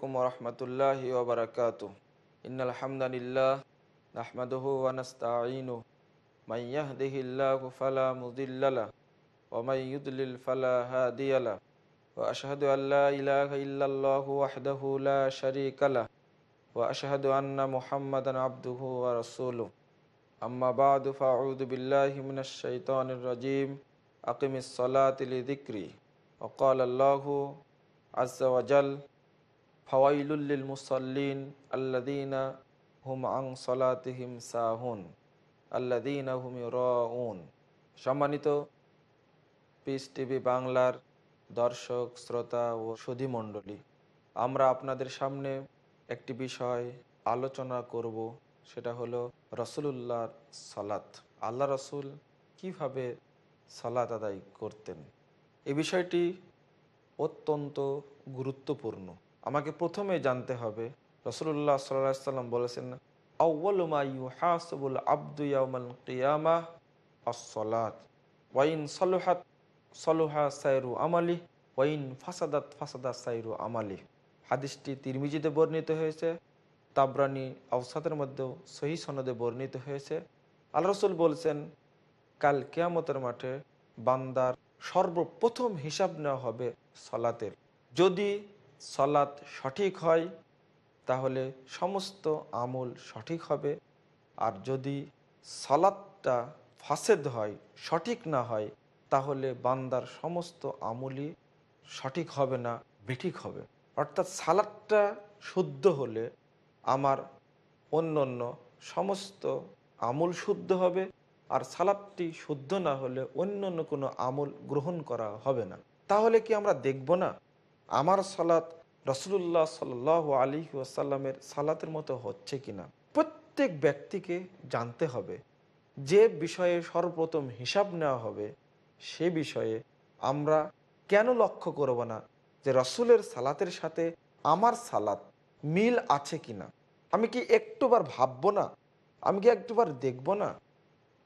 আলাইকুম রহমতুল্লাহি ওবরাকাত ইন্নাল হামদানিল্লাহ নাহমাদুহু ওয়া নাস্তাঈনু মান ইয়াহদিহিল্লাহু ফালা মুদিল্লা লাহ ওয়া মান ইউদ্লিল ফালা হাদিয়া লাহ। ওয়া আশহাদু আল লা ইলাহা ইল্লাল্লাহু ওয়াহদাহু লা শারীকা লাহ। ওয়া আশহাদু আন্না মুহাম্মাদান আবদুহু ওয়া রাসূলুহু। আম্মা বা'দু ফাআউযু বিল্লাহি মিনাশ শাইতানির রাজীম। আকিমিস সালাতি লিযিকরি ক্বালা আল্লাহু আজ্জা ওয়াজাল ফাওয়াইলুল্লিল মুসল্লিন আল্লাদিনা হুম আং সলাতিহিম সাহুন আল্লাদিনা হুম রউন সম্মানিত পিস টিভি বাংলার দর্শক, শ্রোতা ও সুধীমণ্ডলী, আমরা আপনাদের সামনে একটি বিষয় আলোচনা করব, সেটা হলো রসুলুল্লাহর সালাত। আল্লাহ রসুল কীভাবে সালাত আদায় করতেন? এ বিষয়টি অত্যন্ত গুরুত্বপূর্ণ। আমাকে প্রথমে জানতে হবে। রসুল্লাহ সাল্লাহ সাল্লাম বলেছেন আসলাত ওয়াইন ওয়াইন ফাসাদাত সাইরু হাদিসটি তিরমিজিতে বর্ণিত হয়েছে, তাবরানি আউসাদের মধ্যেও সহি সনদে বর্ণিত হয়েছে। আল্লাহ রসুল বলছেন, কাল কেয়ামতের মাঠে বান্দার সর্বপ্রথম হিসাব নেওয়া হবে সলাতের। যদি সলাত সঠিক হয়, তাহলে সমস্ত আমল সঠিক হবে। আর যদি সলাৎটা ফাসেদ হয়, সঠিক না হয়, তাহলে বান্দার সমস্ত আমলই সঠিক হবে না, বেঠিক হবে। অর্থাৎ সালাদটা শুদ্ধ হলে আমার অন্য অন্য সমস্ত আমল শুদ্ধ হবে, আর সালাদটি শুদ্ধ না হলে অন্য অন্য কোনো আমল গ্রহণ করা হবে না। তাহলে কি আমরা দেখব না? আমার সালাত রসুল্লাহ সাল আলী ওয়াসাল্লামের সালাতের মতো হচ্ছে কিনা? প্রত্যেক ব্যক্তিকে জানতে হবে। যে বিষয়ে সর্বপ্রথম হিসাব নেওয়া হবে, সে বিষয়ে আমরা কেন লক্ষ্য করব না যে রসুলের সালাতের সাথে আমার সালাত মিল আছে কিনা? আমি কি একটুবার ভাববো না? আমি কি একটুবার দেখব না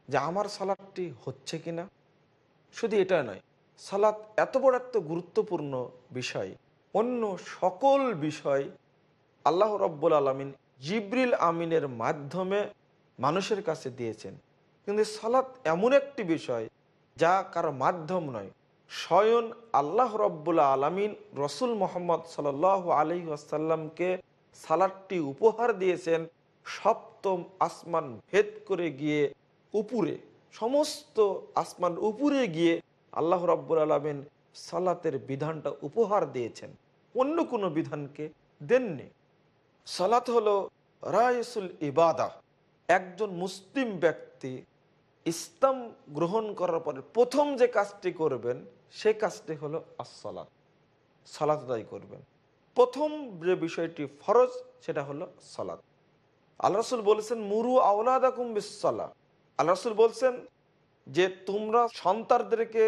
যে আমার সালাদটি হচ্ছে কিনা? শুধু এটা নয় সালাত এত বড় একটা গুরুত্বপূর্ণ বিষয়। অন্য সকল বিষয় আল্লাহ রব্বুল আলমিন জিব্রিল আমিনের মাধ্যমে মানুষের কাছে দিয়েছেন। কিন্তু সালাত এমন একটি বিষয় যা কারও মাধ্যম নয়, স্বয়ং আল্লাহ রব্বুল্লা আলমিন রসুল মোহাম্মদ সাল আলি আসাল্লামকে সালাদটি উপহার দিয়েছেন, সপ্তম আসমান ভেদ করে গিয়ে উপরে, সমস্ত আসমান উপরে গিয়ে আল্লাহ রব্বুল আলমিন সালাতের বিধানটা উপহার দিয়েছেন। অন্য কোনো বিধানকে দেননি। সালাত হলো রায়সুল ইবাদা। একজন মুসলিম ব্যক্তি ইসলাম গ্রহণ করার পরে প্রথম যে কাজটি করবেন, সে কাজটি হলো আসসালাত। সালাত আদায় করবেন। প্রথম যে বিষয়টি ফরজ, সেটা হলো সালাত। আল্লাহ রসুল বলেছেন, মুরু আউলাদাকুম বিসাল্লাহ আল্লাহ রসুল বলছেন যে তোমরা সন্তানদেরকে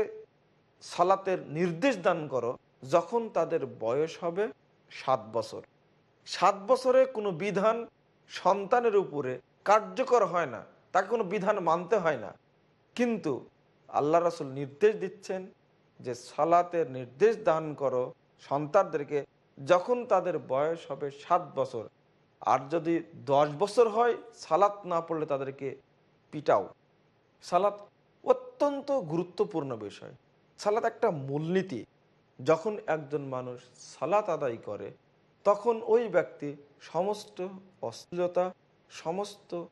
সালাতের নির্দেশ দান করো, যখন তাদের বয়স হবে সাত বছর। সাত বছরে কোনো বিধান সন্তানের উপরে কার্যকর হয় না, তাকে কোনো বিধান মানতে হয় না। কিন্তু আল্লাহ রসুল নির্দেশ দিচ্ছেন যে সালাতের নির্দেশ দান করো সন্তানদেরকে যখন তাদের বয়স হবে সাত বছর। আর যদি দশ বছর হয়, সালাত না পড়লে তাদেরকে পিটাও। সালাত অত্যন্ত গুরুত্বপূর্ণ বিষয়। সালাত একটা মূলনীতি। যখন একজন মানুষ সালাত আদায় করে, তখন ওই ব্যক্তি সমস্ত অশ্লীলতা, সমস্ত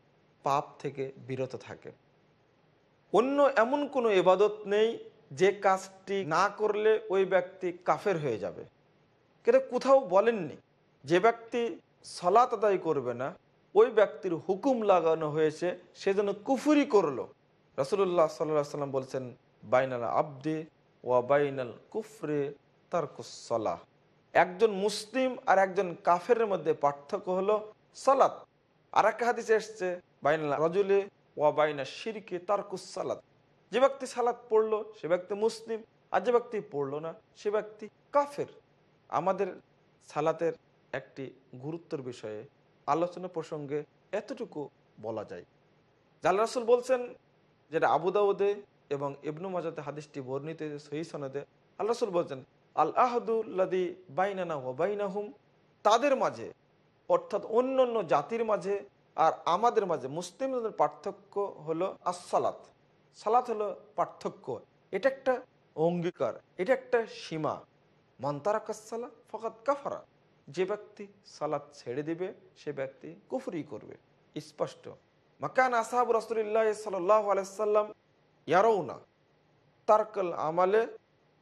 পাপ থেকে বিরত থাকে। অন্য এমন কোনো এবাদত নেই যে কাজটি না করলে ওই ব্যক্তি কাফের হয়ে যাবে। কিন্তু কোথাও বলেননি, যে ব্যক্তি সালাত আদায় করবে না, ওই ব্যক্তির হুকুম লাগানো হয়েছে, সে যেন কুফুরি করল। রসুল্লাহ সাল্লাহ সাল্লাম বলছেন, বাইনাল আব্দে ওয়া বাইনাল কুফরে তারকুসলাহ একজন মুসলিম আর একজন কাফের মধ্যে পার্থক্য হলো সালাত। আর একটা হাদিসে এসছে, বাইনাল রজুলে ওয়া বাইনা শিরকে তারকুসালাত যে ব্যক্তি সালাত পড়ল, সে ব্যক্তি মুসলিম, আর যে ব্যক্তি পড়ল না, সে ব্যক্তি কাফের। আমাদের সালাতের একটি গুরুত্বর বিষয়ে আলোচনা প্রসঙ্গে এতটুকু বলা যায়। জাল রাসুল বলছেন যেটা আবু দাউদে এবং ইবনু মাজাতে হাদিসটি বর্ণিত সহি সনদে আল্লাহ রসুল বলছেন, আল আহদুল্লাদি বাইনানা ও বাইনাহুম তাদের মাঝে, অর্থাৎ অন্য অন্য জাতির মাঝে আর আমাদের মাঝে মুসলিমদের পার্থক্য হলো আসসালাত। সালাত হলো পার্থক্য। এটা একটা অঙ্গীকার, এটা একটা সীমা। মন্তারাকাসালা ফকাত কাফারা। যে ব্যক্তি সালাত ছেড়ে দিবে, সে ব্যক্তি কুফরি করবে। স্পষ্ট। মাকান আসাহাব রসুল্লাহ সাল্লাহ আলাইসাল্লাম ইয়ারৌনা তারকল আমালে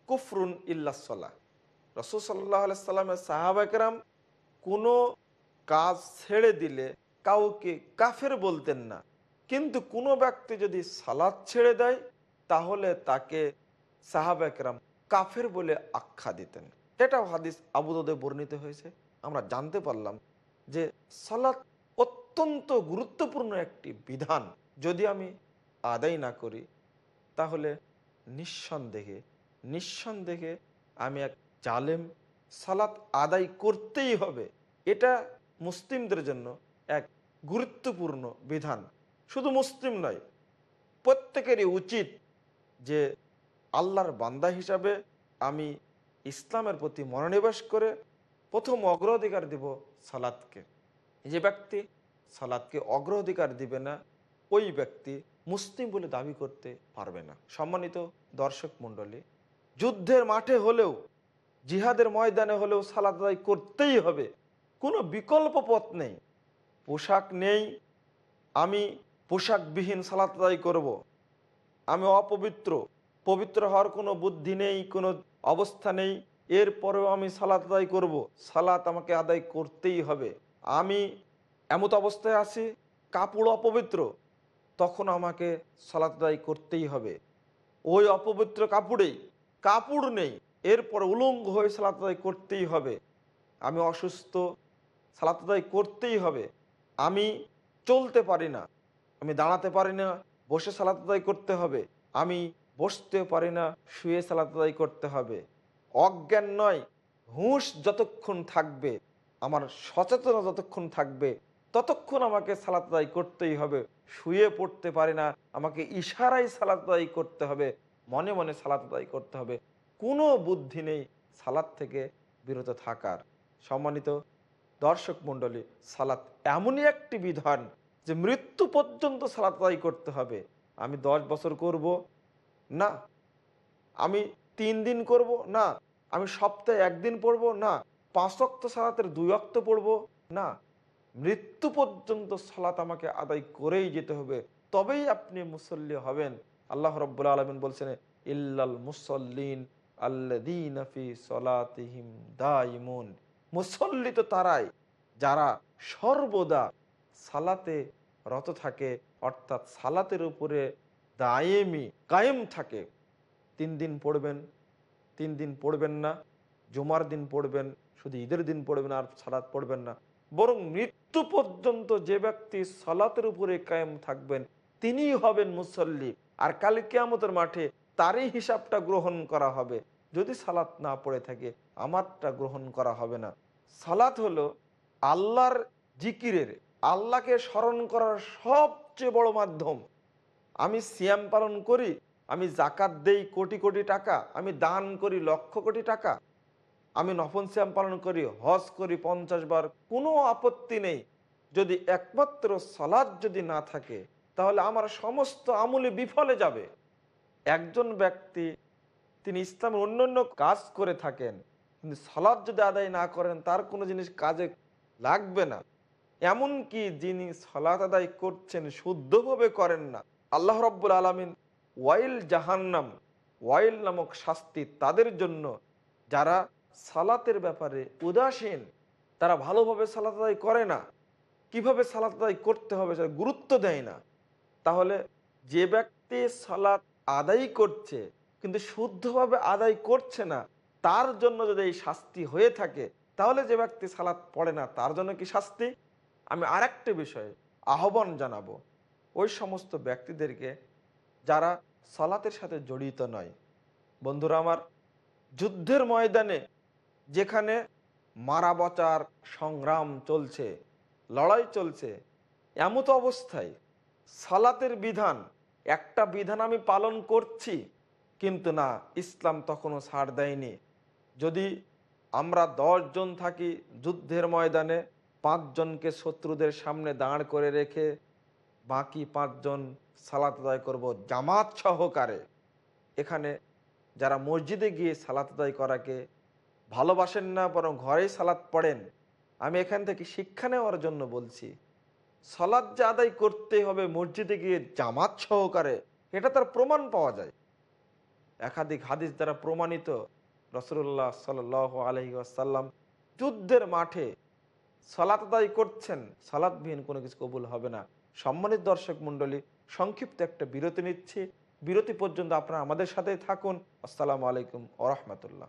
কুফরুন ইল্লাসলা রসুল সাল্লাহ আলাইসাল্লামের সাহাবাকেরাম কোনো কাজ ছেড়ে দিলে কাউকে কাফের বলতেন না। কিন্তু কোনো ব্যক্তি যদি সালাদ ছেড়ে দেয়, তাহলে তাকে সাহাবাকরাম কাফের বলে আখ্যা দিতেন। এটাও হাদিস আবুদে বর্ণিত হয়েছে। আমরা জানতে পারলাম যে সালাত অত্যন্ত গুরুত্বপূর্ণ একটি বিধান। যদি আমি আদায় না করি, তাহলে নিঃসন্দেহে নিঃসন্দেহে আমি এক জালেম, সালাত আদায় করতেই হবে। এটা মুসলিমদের জন্য এক গুরুত্বপূর্ণ বিধান। শুধু মুসলিম নয়, প্রত্যেকেরই উচিত যে আল্লাহর বান্দা হিসাবে আমি ইসলামের প্রতি মনোনিবেশ করে প্রথম অগ্রাধিকার দিব সালাদকে যে ব্যক্তি সালাদকে অগ্রাধিকার দিবে না, ওই ব্যক্তি মুসলিম বলে দাবি করতে পারবে না। সম্মানিত দর্শক মণ্ডলী, যুদ্ধের মাঠে হলেও, জিহাদের ময়দানে হলেও সালাদ আদায় করতেই হবে। কোনো বিকল্প পথ নেই। পোশাক নেই। আমি পোশাকবিহীন সালাত আদায় করব। আমি অপবিত্র, পবিত্র হওয়ার কোনো বুদ্ধি নেই, কোনো অবস্থা নেই। এরপরেও আমি সালাত আদায় করব। সালাত আমাকে আদায় করতেই হবে। আমি এমত অবস্থায় আছি, কাপড় অপবিত্র, তখন আমাকে সালাত আদায় করতেই হবে। ওই অপবিত্র কাপড়েই, কাপড় নেই, এরপর উলঙ্গ হয়ে সালাত আদায় করতেই হবে। আমি অসুস্থ, সালাত আদায় করতেই হবে। আমি চলতে পারি না, আমি দাঁড়াতে পারি না, বসে সালাত আদায় করতে হবে। আমি বসতে পারি না, শুয়ে সালাত আদায় করতে হবে। অজ্ঞান নয়, হুঁশ যতক্ষণ থাকবে, আমার সচেতনতা যতক্ষণ থাকবে ততক্ষণ আমাকে সালাত আদায় করতেই হবে। শুয়ে পড়তে পারি না, আমাকে ইশারায় সালাত আদায় করতে হবে, মনে মনে সালাত আদায় করতে হবে। কোনো বুদ্ধি নেই সালাদ থেকে বিরত থাকার। সম্মানিত দর্শক মণ্ডলী, সালাত এমনই একটি বিধান যে মৃত্যু পর্যন্ত সালাত আদায় করতে হবে। আমি দশ বছর করব, না। আমি তিন দিন করব, না। আমি সপ্তাহে একদিন পড়ব, না। পাঁচ অক্ত সালাতের দুই অক্ত পড়ব, না। মৃত্যু পর্যন্ত সালাত আমাকে আদায় করেই যেতে হবে, তবেই আপনি মুসল্লি হবেন। আল্লাহ রব্বুল আলমিন বলছেন, ইল্লাল মুসল্লিন আল্লাদিনফি সলাতিহিম দাইমুন মুসল্লি তো তারাই, যারা সর্বদা সালাতে রত থাকে, অর্থাৎ সালাতের উপরে দায়েমি কায়েম থাকে। তিন দিন পড়বেন, তিন দিন পড়বেন না, জুমার দিন পড়বেন, শুধু ঈদের দিন পড়বেন আর সালাত পড়বেন না। বরং মৃত্যু পর্যন্ত যে ব্যক্তি সালাতের উপরে কায়েম থাকবেন, তিনিই হবেন মুসল্লি। আর কাল কেয়ামতের মাঠে তারই হিসাবটা গ্রহণ করা হবে। যদি সালাত না পড়ে থাকে, আমারটা গ্রহণ করা হবে না। সালাত হলো আল্লাহর জিকিরের, আল্লাহকে স্মরণ করার সবচেয়ে বড় মাধ্যম। আমি সিয়াম পালন করি, আমি জাকাত দেই কোটি কোটি টাকা, আমি দান করি লক্ষ কোটি টাকা আমি নফন সিয়াম পালন করি, হজ করি পঞ্চাশ বার, কোনো আপত্তি নেই। যদি একমাত্র সালাদ যদি না থাকে, তাহলে আমার সমস্ত আমলে বিফলে যাবে। একজন ব্যক্তি, তিনি ইসলামের অন্য কাজ করে থাকেন, কিন্তু সালাদ যদি আদায় না করেন, তার কোনো জিনিস কাজে লাগবে না। এমনকি যিনি সালাত আদায় করছেন, শুদ্ধভাবে করেন না। আল্লাহ রব্বুল আলমিন ওয়াইল জাহান্নাম, ওয়াইল নামক শাস্তি তাদের জন্য, যারা সালাতের ব্যাপারে উদাসীন, তারা ভালোভাবে সালাত আদায় করে না। কীভাবে সালাত আদায় করতে হবে সেটা গুরুত্ব দেয় না। তাহলে যে ব্যক্তি সালাত আদায় করছে, কিন্তু শুদ্ধভাবে আদায় করছে না, তার জন্য যদি এই শাস্তি হয়ে থাকে, তাহলে যে ব্যক্তি সালাত পড়ে না, তার জন্য কি শাস্তি? আমি আরেকটা বিষয়ে আহ্বান জানাব। ওই সমস্ত ব্যক্তিদেরকে যারা সালাতের সাথে জড়িত নয়। বন্ধুরা আমার, যুদ্ধের ময়দানে যেখানে মারা বচার সংগ্রাম চলছে, লড়াই চলছে, এমত অবস্থায় সালাতের বিধান, একটা বিধান আমি পালন করছি, কিন্তু না, ইসলাম তখনও ছাড় দেয়নি। যদি আমরা জন থাকি যুদ্ধের ময়দানে পাঁচজনকে শত্রুদের সামনে দাঁড় করে রেখে বাকি পাঁচজন সালাত আদায় করব জামাত সহকারে। এখানে যারা মসজিদে গিয়ে সালাত আদায় করাকে ভালোবাসেন না, বরং ঘরেই সালাত পড়েন। আমি এখান থেকে শিক্ষা নেওয়ার জন্য বলছি সালাদ যে আদায় করতে হবে, মসজিদে গিয়ে জামাত সহকারে, এটা তার প্রমাণ পাওয়া যায়। একাধিক হাদিস দ্বারা প্রমাণিত রসুল্লাহ সাল আলহি আসাল্লাম যুদ্ধের মাঠে সালাত আদায় করছেন সালাদবিহীন কোনো কিছু কবুল হবে না। সম্মানিত দর্শক মণ্ডলী, সংক্ষিপ্ত একটা বিরতি নিচ্ছি। বিরতি পর্যন্ত আপনারা আমাদের সাথেই থাকুন। আসসালামু আলাইকুম ওরহমতুল্লাহ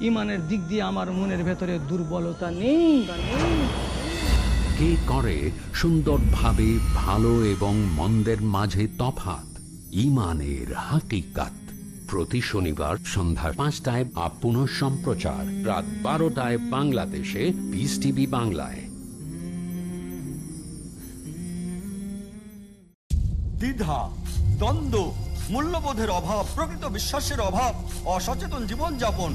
ইমানের দিক দিয়ে আমার মনের ভেতরে দুর্বলতা নেই কে করে সুন্দরভাবে ভালো এবং মন্দের মাঝে তফাত? ইমানের হাকিকাত। প্রতি শনিবার সন্ধ্যা পাঁচটায় আপ পুনঃ সম্প্রচার। রাত বারোটায় বাংলাদেশে পিস টিভি বাংলায়। দ্বিধা দ্বন্দ্ব মূল্যবোধের অভাব প্রকৃত বিশ্বাসের অভাব অসচেতন জীবনযাপন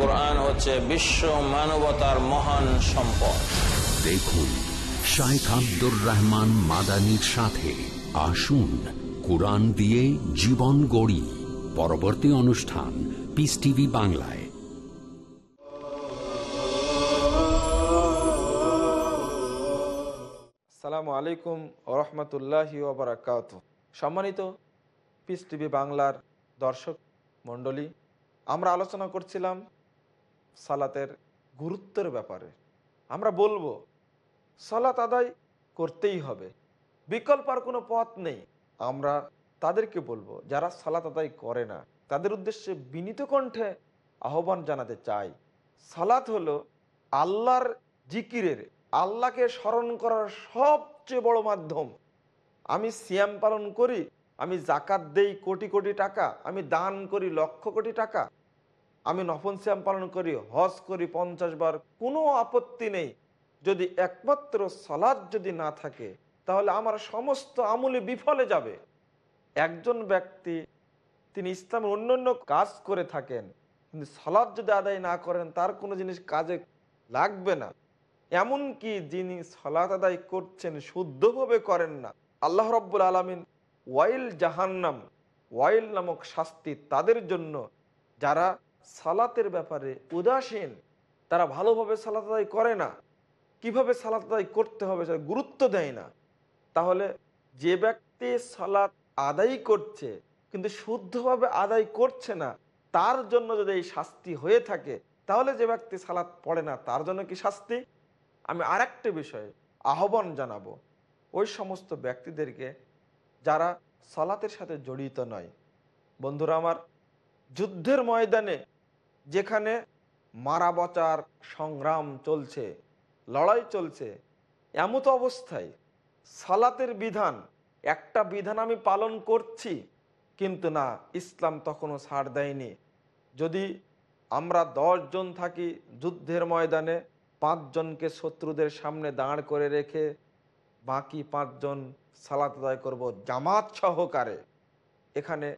কোরআন হচ্ছে বিশ্ব মানবতার মহান সম্পদ। দেখুন শাইখ আব্দুর রহমান মাদানির সাথে আসুন কোরআন দিয়ে জীবন গড়ি। পরবর্তী অনুষ্ঠান পিস টিভি বাংলায়। আসসালামু আলাইকুম ওরহমতুল্লাহি ওবরাকাত সম্মানিত পিস টিভি বাংলার দর্শক মণ্ডলী আমরা আলোচনা করছিলাম সালাতের গুরুত্বের ব্যাপারে। আমরা বলব, সালাত আদায় করতেই হবে। বিকল্প আর কোনো পথ নেই। আমরা তাদেরকে বলব, যারা সালাত আদায় করে না, তাদের উদ্দেশ্যে বিনীত কণ্ঠে আহ্বান জানাতে চাই। সালাত হলো আল্লাহর জিকিরের, আল্লাহকে স্মরণ করার সবচেয়ে বড় মাধ্যম। আমি সিয়াম পালন করি, আমি জাকাত দেই কোটি কোটি টাকা, আমি দান করি লক্ষ কোটি টাকা আমি নফল সিয়াম পালন করি, হজ করি পঞ্চাশ বার, কোনো আপত্তি নেই। যদি একমাত্র সালাদ যদি না থাকে, তাহলে আমার সমস্ত আমলে বিফলে যাবে। একজন ব্যক্তি, তিনি ইসলামের অন্য অন্য কাজ করে থাকেন, কিন্তু সালাদ যদি আদায় না করেন, তার কোনো জিনিস কাজে লাগবে না। এমনকি যিনি সালাত আদায় করছেন, শুদ্ধভাবে করেন না। আল্লাহ রব্বুল আলমিন ওয়াইল জাহান্নাম, ওয়াইল নামক শাস্তি তাদের জন্য, যারা সালাতের ব্যাপারে উদাসীন, তারা ভালোভাবে সালাত আদায় করে না। কীভাবে সালাত আদায় করতে হবে সেটা গুরুত্ব দেয় না। তাহলে যে ব্যক্তি সালাত আদায় করছে, কিন্তু শুদ্ধভাবে আদায় করছে না, তার জন্য যদি এই শাস্তি হয়ে থাকে, তাহলে যে ব্যক্তি সালাত পড়ে না, তার জন্য কি শাস্তি? আমি আরেকটা বিষয়ে আহ্বান জানাব। ওই সমস্ত ব্যক্তিদেরকে যারা সালাতের সাথে জড়িত নয়। বন্ধুরা আমার, যুদ্ধের ময়দানে যেখানে মারা বচার সংগ্রাম চলছে, লড়াই চলছে, এমত অবস্থায় সালাতের বিধান, একটা বিধান আমি পালন করছি, কিন্তু না, ইসলাম তখনও ছাড় দেয়নি। যদি আমরা জন থাকি যুদ্ধের ময়দানে পাঁচজনকে শত্রুদের সামনে দাঁড় করে রেখে বাকি পাঁচজন সালাত আদায় করব জামাত সহকারে। এখানে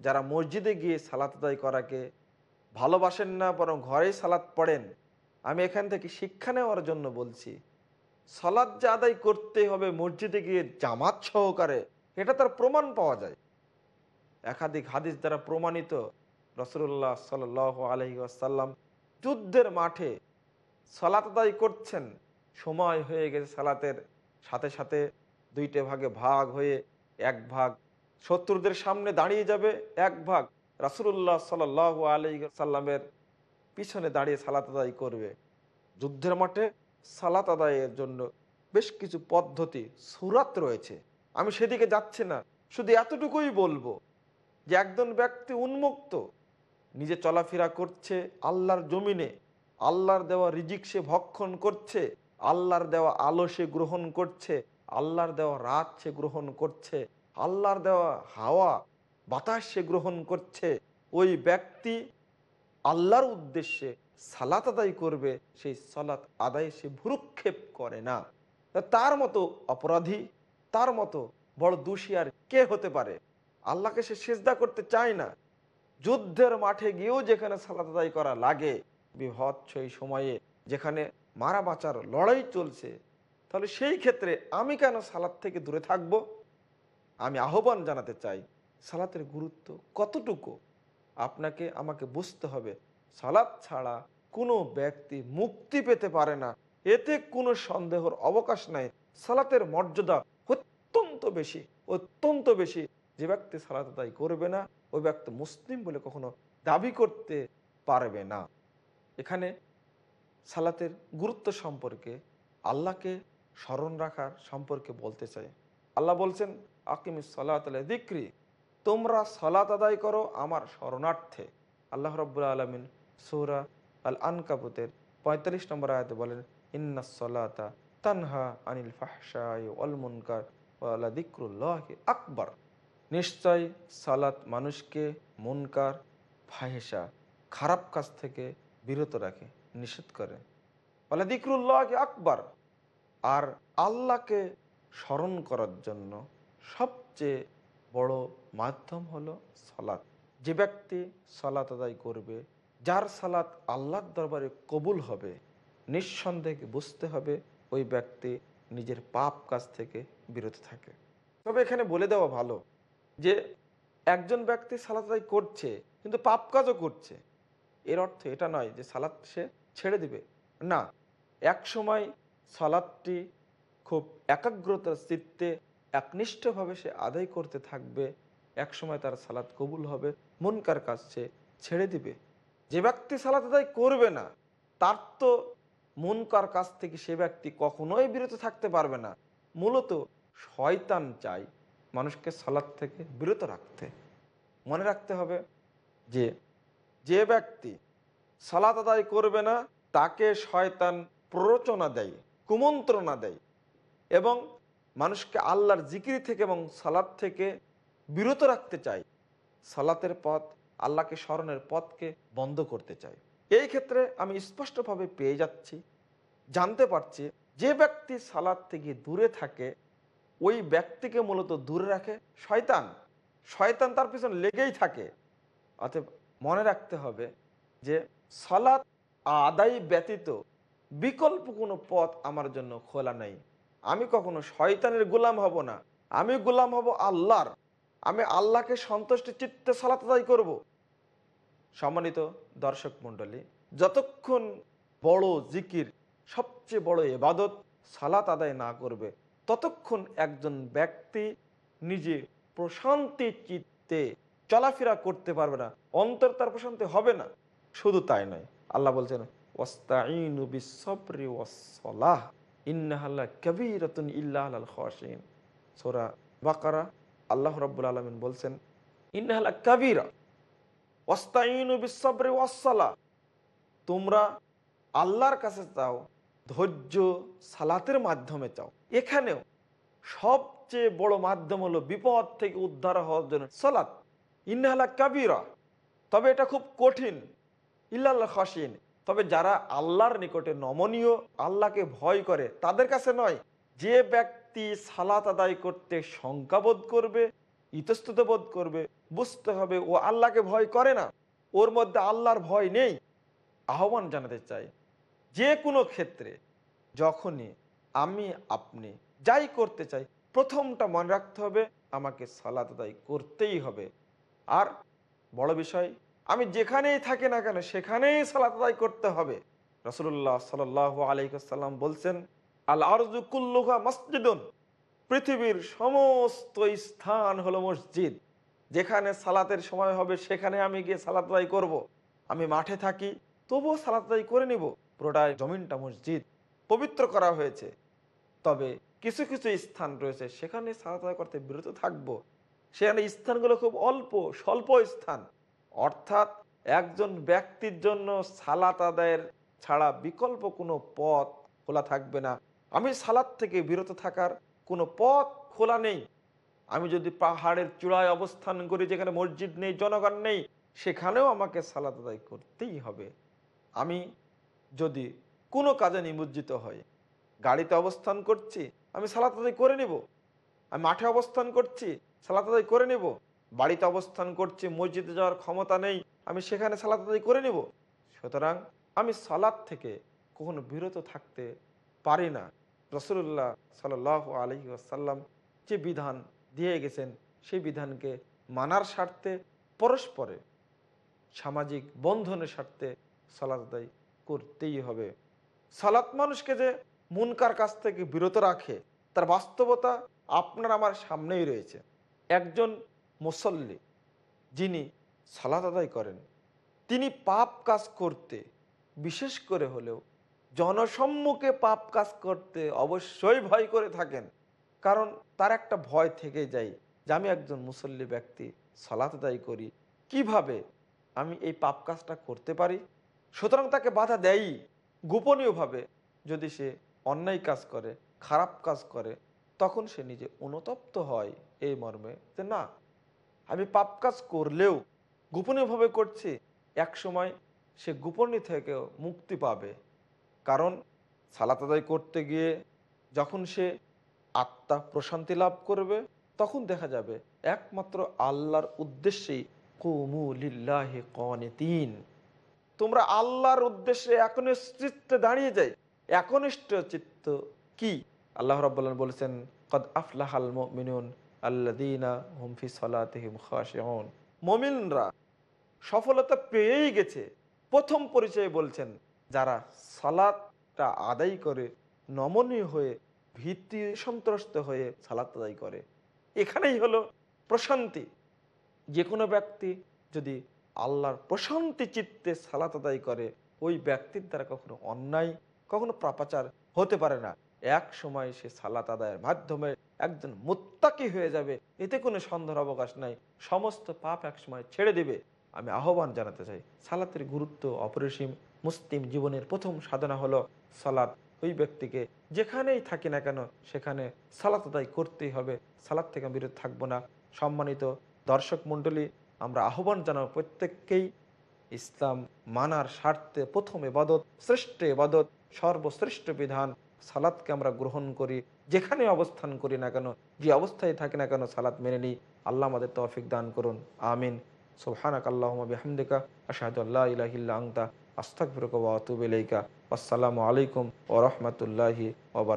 যারা মসজিদে গিয়ে সালাত আদায় করাকে ভালোবাসেন না, বরং ঘরেই সালাত পড়েন। আমি এখান থেকে শিক্ষা নেওয়ার জন্য বলছি সালাদ যে আদায় করতে হবে, মসজিদে গিয়ে জামাত সহকারে, এটা তার প্রমাণ পাওয়া যায়। একাধিক হাদিস দ্বারা প্রমাণিত রসুল্লাহ সাল আলহি আসাল্লাম যুদ্ধের মাঠে সালাত আদায় করছেন। সময় হয়ে গেছে সালাতের, সাথে সাথে দুইটে ভাগে ভাগ হয়ে এক ভাগ শত্রুদের সামনে দাঁড়িয়ে যাবে, এক ভাগ রাসুল্লাহ সাল আলহি সাল্লামের পিছনে দাঁড়িয়ে সালাত আদায় করবে। যুদ্ধের মাঠে সালাত আদায়ের জন্য বেশ কিছু পদ্ধতি, সুরাত রয়েছে। আমি সেদিকে যাচ্ছি না, শুধু এতটুকুই বলব যে একজন ব্যক্তি উন্মুক্ত, নিজে চলাফেরা করছে আল্লাহর জমিনে, আল্লাহর দেওয়া রিজিক সে ভক্ষণ করছে, আল্লাহর দেওয়া আলো সে গ্রহণ করছে, আল্লাহর দেওয়া রাত সে গ্রহণ করছে, আল্লাহর দেওয়া হাওয়া বাতাস সে গ্রহণ করছে, ওই ব্যক্তি আল্লাহর উদ্দেশ্যে সালাত আদায় করবে, সেই সালাত আদায় সে ভুরুক্ষেপ করে না। তার মতো অপরাধী, তার মতো বড় দোষী আর কে হতে পারে? আল্লাহকে সে সেজদা করতে চায় না। যুদ্ধের মাঠে গিয়েও যেখানে সালাত আদায় করা লাগে বিভৎস এই সময়ে যেখানে মারা বাঁচার লড়াই চলছে, তাহলে সেই ক্ষেত্রে আমি কেন সালাত থেকে দূরে থাকব? আমি আহ্বান জানাতে চাই সালাতের গুরুত্ব কতটুকু? আপনাকে, আমাকে বুঝতে হবে। সালাত ছাড়া কোনো ব্যক্তি মুক্তি পেতে পারে না। এতে কোনো সন্দেহর অবকাশ নাই। সালাতের মর্যাদা অত্যন্ত বেশি অত্যন্ত বেশি। যে ব্যক্তি সালাত আদায় করবে না, ওই ব্যক্তি মুসলিম বলে কখনো দাবি করতে পারবে না। এখানে সালাতের গুরুত্ব সম্পর্কে আল্লাহকে স্মরণ রাখার সম্পর্কে বলতে চাই। আল্লাহ বলছেন আকিম সালাত দিক্রি তোমরা সলাত আদায় করো আমার শরণার্থে। আল্লাহ রব্বুল আলমিন সৌরা আল আনকাবুতের পঁয়তাল্লিশ নম্বর আয়াতে বলেন, ইন্না সলাতা তানহা আনিল ফাহশাই অল মুনকার ওয়ালা দিক্রুল্লাহ আকবর। নিশ্চয় সালাত মানুষকে মুনকার ফাহেসা খারাপ কাজ থেকে বিরত রাখে, নিষেধ করে। বলে দিক্রুল্লাহ আকবর। আর আল্লাহকে স্মরণ করার জন্য সবচেয়ে বড় মাধ্যম হলো সালাত। যে ব্যক্তি সালাত আদায় করবে, যার সালাত আল্লাহর দরবারে কবুল হবে, নিঃসন্দেহে বুঝতে হবে ওই ব্যক্তি নিজের পাপ কাজ থেকে বিরত থাকে। তবে এখানে বলে দেওয়া ভালো যে, একজন ব্যক্তি সালাত আদায় করছে, কিন্তু পাপ কাজও করছে। এর অর্থ এটা নয় যে সালাত সে ছেড়ে দিবে। না এক সময় সালাদটি খুব একাগ্রতার চিত্তে একনিষ্ঠভাবে সে আদায় করতে থাকবে এক সময় তার সালাদ কবুল হবে, মনকার কাজ সে ছেড়ে দিবে। যে ব্যক্তি সালাত আদায় করবে না, তার তো মনকার কাছ থেকে সে ব্যক্তি কখনোই বিরত থাকতে পারবে না। মূলত শয়তান চাই মানুষকে সালাদ থেকে বিরত রাখতে। মনে রাখতে হবে যে যে ব্যক্তি সালাত আদায় করবে না, তাকে শয়তান প্ররোচনা দেয়, কুমন্ত্রণা দেয় এবং মানুষকে আল্লাহর জিকিরি থেকে এবং সালাদ থেকে বিরত রাখতে চাই সালাতের পথ আল্লাহকে স্মরণের পথকে বন্ধ করতে চাই এই ক্ষেত্রে আমি স্পষ্টভাবে পেয়ে যাচ্ছি, জানতে পারছি যে ব্যক্তি সালাদ থেকে দূরে থাকে, ওই ব্যক্তিকে মূলত দূরে রাখে শয়তান। শয়তান তার পিছনে লেগেই থাকে। অতএব মনে রাখতে হবে যে সালাত আদায় ব্যতীত বিকল্প কোনো পথ আমার জন্য খোলা নেই। আমি কখনো শয়তানের গোলাম হব না। আমি গোলাম হব আল্লাহর। আমি আল্লাহকে সন্তুষ্ট, চিত্তে সালাত আদায় করব। সম্মানিত দর্শক মণ্ডলী, যতক্ষণ বড় জিকির, সবচেয়ে বড় এবাদত সালাত আদায় না করবে, ততক্ষণ একজন ব্যক্তি নিজে প্রশান্তি, চিত্তে চলাফেরা করতে পারবে না, অন্তর তার প্রশান্তি হবে না। শুধু তাই নয়, আল্লাহ বলছেন ওয়াস্তাইনু বিসবরি ওয়াসসালাহ। ইন্নাহাল্লা কবিরাতুন ইল্লাহ আল খাশিন সূরা বাকারা, আল্লাহ রাব্বুল আলামিন বলছেন, ইন্নাহাল্লা কবিরা ওয়াস্তাইনু বিসবরি ওয়াসসালাহ তোমরা আল্লাহর কাছে চাও, ধৈর্য, সালাতের মাধ্যমে চাও। এখানেও সবচেয়ে বড় মাধ্যম হলো বিপদ থেকে উদ্ধার হওয়ার জন্য সালাত। ইন্নাহালা কাবিরা, তবে এটা খুব কঠিন। ইল্লাল্লাহ খাসিন তবে যারা আল্লাহর নিকটে নমনীয়, আল্লাহকে ভয় করে, তাদের কাছে নয়। যে ব্যক্তি সালাত আদায় করতে শঙ্কাবোধ করবে, ইতস্তত বোধ করবে, বুঝতে হবে ও আল্লাহকে ভয় করে না, ওর মধ্যে আল্লাহর ভয় নেই, আহ্বান জানাতে চাই। যে কোনো ক্ষেত্রে, যখনই আমি, আপনি যাই করতে চাই, প্রথমটা মনে রাখতে হবে, আমাকে সালাত আদায় করতেই হবে। আর বড় বিষয় আমি যেখানেই থাকি না কেন, সেখানেই সালাত আদায় করতে হবে। রসুল্লাহ সাল আলাইসাল্লাম বলছেন, আল আরজুকুল্লুহা মসজিদুন। পৃথিবীর সমস্ত স্থান হলো মসজিদ। যেখানে সালাতের সময় হবে, সেখানে আমি গিয়ে সালাত আদায় করব। আমি মাঠে থাকি, তবুও সালাত আদায় করে নিব। পুরোটাই জমিনটা মসজিদ, পবিত্র করা হয়েছে। তবে কিছু কিছু স্থান রয়েছে, সেখানে সালাত আদায় করতে বিরত থাকব। সেখানে স্থানগুলো খুব অল্প, স্বল্প স্থান। অর্থাৎ একজন ব্যক্তির জন্য সালাত আদায়ের ছাড়া বিকল্প কোনো পথ খোলা থাকবে না। আমি সালাদ থেকে বিরত থাকার কোনো পথ খোলা নেই। আমি যদি পাহাড়ের চূড়ায় অবস্থান করি, যেখানে মসজিদ নেই, জনগণ নেই, সেখানেও আমাকে সালাত আদায় করতেই হবে। আমি যদি কোনো কাজে নিমজ্জিত হই, গাড়িতে অবস্থান করছি, আমি সালাত আদায় করে নিব। আমি মাঠে অবস্থান করছি, সালাত আদায় করে নিব। বাড়িতে অবস্থান করছি, মসজিদে যাওয়ার ক্ষমতা নেই, আমি সেখানে সালাত আদায় করে নেব। সুতরাং আমি সালাদ থেকে কখনো বিরত থাকতে পারি না। রসুল্লাহ সাল আলহি আসাল্লাম যে বিধান দিয়ে গেছেন, সেই বিধানকে মানার স্বার্থে, পরস্পরে সামাজিক বন্ধনের স্বার্থে সালাত আদায় করতেই হবে। সালাত মানুষকে যে মুনকার কাছ থেকে বিরত রাখে, তার বাস্তবতা আপনার আমার সামনেই রয়েছে। একজন মুসল্লি যিনি সালাত আদায় করেন, তিনি পাপ কাজ করতে, বিশেষ করে হলেও জনসম্মুখে পাপ কাজ করতে অবশ্যই ভয় করে থাকেন। কারণ তার একটা ভয় থেকে যায় যে আমি একজন মুসল্লি ব্যক্তি, সালাত আদায় করি, কীভাবে আমি এই পাপ কাজটা করতে পারি? সুতরাং তাকে বাধা দেয়ই। গোপনীয়ভাবে যদি সে অন্যায় কাজ করে, খারাপ কাজ করে, তখন সে নিজে অনুতপ্ত হয় এই মর্মে যে না আমি পাপ কাজ করলেও গোপনীয়ভাবে করছি এক সময় সে গোপনী থেকেও মুক্তি পাবে। কারণ সালাত আদায় করতে গিয়ে যখন সে আত্মা প্রশান্তি লাভ করবে, তখন দেখা যাবে একমাত্র আল্লাহর উদ্দেশ্যেই কুমুলিল্লাহে তিন তোমরা আল্লাহর উদ্দেশ্যে একনিষ্ঠ দাঁড়িয়ে যাই। একনিষ্ঠ চিত্ত কি? আল্লাহ রব্বাল্লাহ বলেছেন, কদ আফলাহাল মিনুন আল্লাদিনা হুমফি সালাতিহিম খাশিউন। মমিনরা সফলতা পেয়েই গেছে। প্রথম পরিচয় বলছেন, যারা সালাদটা আদায় করে, নমনীয় হয়ে, ভীতি সন্ত্রস্ত হয়ে সালাত আদায় করে। এখানেই হলো প্রশান্তি। যে কোনো ব্যক্তি যদি আল্লাহর প্রশান্তি চিত্তে সালাত আদায় করে, ওই ব্যক্তির দ্বারা কখনো অন্যায়, কখনো প্রাপাচার হতে পারে না। এক সময় সে সালাত আদায়ের মাধ্যমে একজন মুত্তাকি হয়ে যাবে। এতে কোনো সন্দেহের অবকাশ নাই। সমস্ত পাপ এক সময় ছেড়ে দেবে। আমি আহ্বান জানাতে চাই, সালাতের গুরুত্ব অপরিসীম। মুসলিম জীবনের প্রথম সাধনা হলো সালাত। ওই ব্যক্তিকে যেখানেই থাকি না কেন, সেখানে সালাত আদায় করতেই হবে। সালাদ থেকে বিরত থাকব না। সম্মানিত দর্শক মণ্ডলী, আমরা আহ্বান জানাব প্রত্যেককেই, ইসলাম মানার স্বার্থে প্রথম এবাদত, শ্রেষ্ঠ এবাদত, সর্বশ্রেষ্ঠ বিধান। সালাদকে আমরা গ্রহণ করি, যেখানে অবস্থান করি না কেন, যে অবস্থায় থাকি না কেন সালাদ মেনে নিই। আল্লাহ আমাদের তৌফিক দান করুন। আমিন। সোহানাক আল্লাহমদিকা বিহামদিকা, আশহাদু আল্লা ইলাহা ইল্লা আনতা, আস্তাগফিরুকা ওয়া আতুবু ইলাইকা। আসসালামু আলাইকুম ও রহমতুল্লাহি ওয়া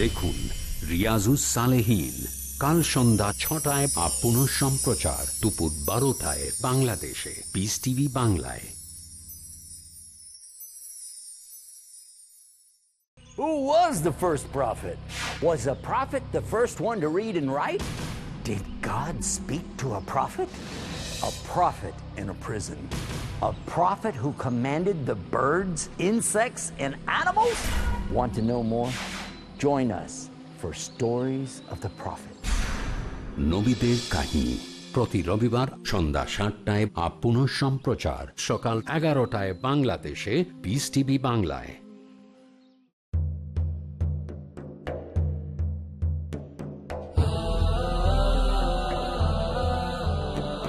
দেখুন রিয়াজুস সালেহিন কাল সন্ধ্যা ছটায় বা পুনঃ সম্প্রচার দুপুর বারোটায় বাংলাদেশে পিস টিভি বাংলায় Who was the first prophet? Was a prophet the first one to read and write? Did God speak to a prophet? A prophet in a prison. A prophet who commanded the birds, insects, and animals? Want to know more? Join us for Stories of the Prophet. নবীদের কাহিনী। প্রতি রবিবার সন্ধ্যা সাতটায় পুনঃ সম্প্রচার সকাল এগারোটায় বাংলাদেশে পিস টিভি বাংলায়।